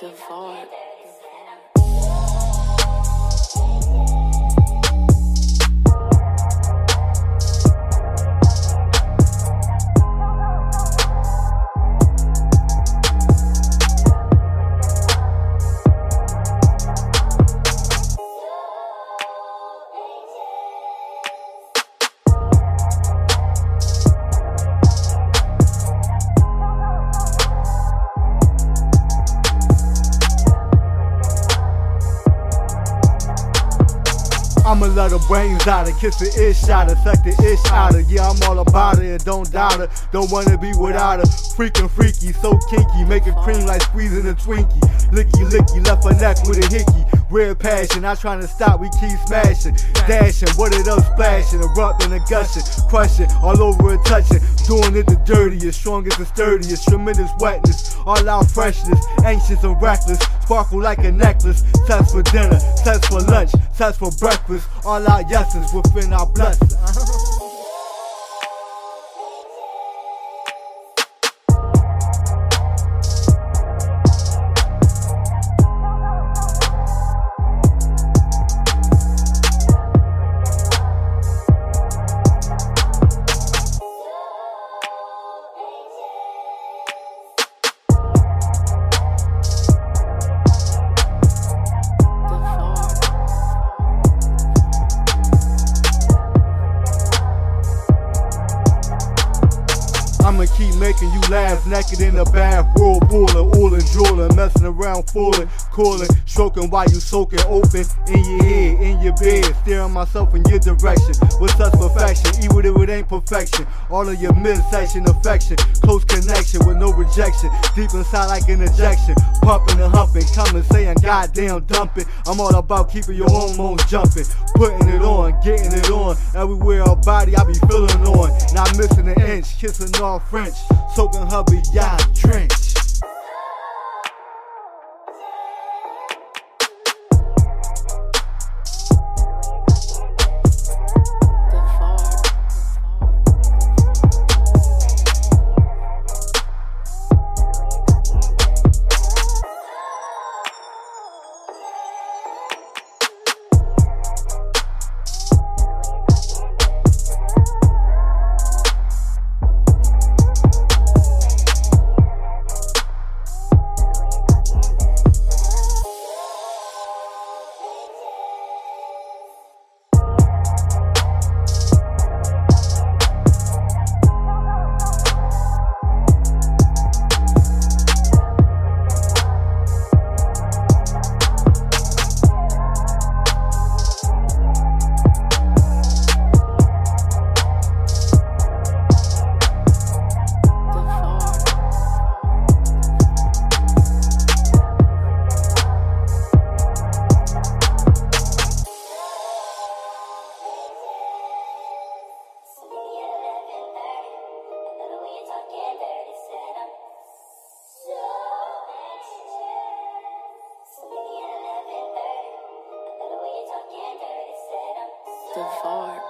talking I'ma let her brains out her, kiss the ish out her, suck the ish out her. Yeah, I'm all about her, and don't doubt her. Don't wanna be without her. Freakin' freaky, so kinky, make her cream like squeezing a Twinkie. Licky licky, left her neck with a hickey. Real passion, not trying to stop, we keep smashing, dashing, what it up splashing, erupting and gushing, crushing, all over and touching, doing it the dirtiest, strongest and sturdiest, tremendous wetness, all out freshness, anxious and reckless, sparkle like a necklace, sets for dinner, sets for lunch, sets for breakfast, all our yeses within our blessings. I'ma keep making you laugh, naked in the bath, world balling, all and drooling, messing around, fooling, calling, stroking while you soaking, open in your head, in your bed, steering myself in your direction with such perfection, even if it ain't perfection. All of your midsection affection, close connection with no rejection, deep inside like an injection, pumping and humping, coming saying goddamn dumping. I'm all about keeping your hormones jumping, putting it on, getting it on, everywhere our body I be feeling on, not missing an inch, kissing all French, soaking hubby, yeah, trench. The Vard.